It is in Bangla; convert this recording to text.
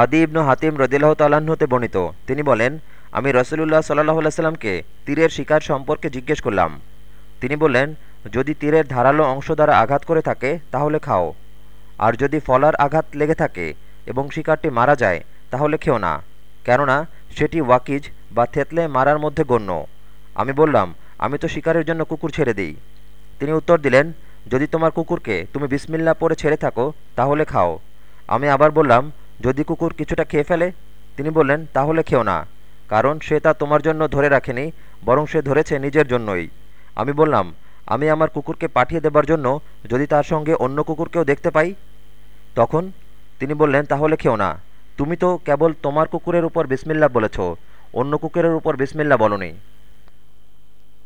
আদি ইবনু হাতিম রদিল্লাহ তাল্লাহ্নতে বর্ণিত। তিনি বলেন, আমি রসুলুল্লাহ সাল্লাহ সাল্লামকে তীরের শিকার সম্পর্কে জিজ্ঞেস করলাম। তিনি বললেন, যদি তীরের ধারালো অংশ দ্বারা আঘাত করে থাকে, তাহলে খাও। আর যদি ফলার আঘাত লেগে থাকে এবং শিকারটি মারা যায়, তাহলে খেও না। কেননা, সেটি ওয়াকিজ বা থেতলে মারার মধ্যে গণ্য। আমি বললাম, আমি তো শিকারের জন্য কুকুর ছেড়ে দিই। তিনি উত্তর দিলেন, যদি তোমার কুকুরকে তুমি বিসমিল্লা পরে ছেড়ে থাকো, তাহলে খাও। আমি আবার বললাম যদি কুকুর কিছুটা খেয়ে ফেলে, তিনি বললেন, তাহলে খেও না, কারণ সে তা তোমার জন্য ধরে রাখেনি, বরং সে ধরেছে নিজের জন্যই। আমি বললাম, আমি আমার কুকুরকে পাঠিয়ে দেবার জন্য যদি তার সঙ্গে অন্য কুকুরকেও দেখতে পাই? তখন তিনি বললেন, তাহলে খেও না, তুমি তো কেবল তোমার কুকুরের উপর বিসমিল্লা বলেছ, অন্য কুকুরের উপর বিসমিল্লা বলনি।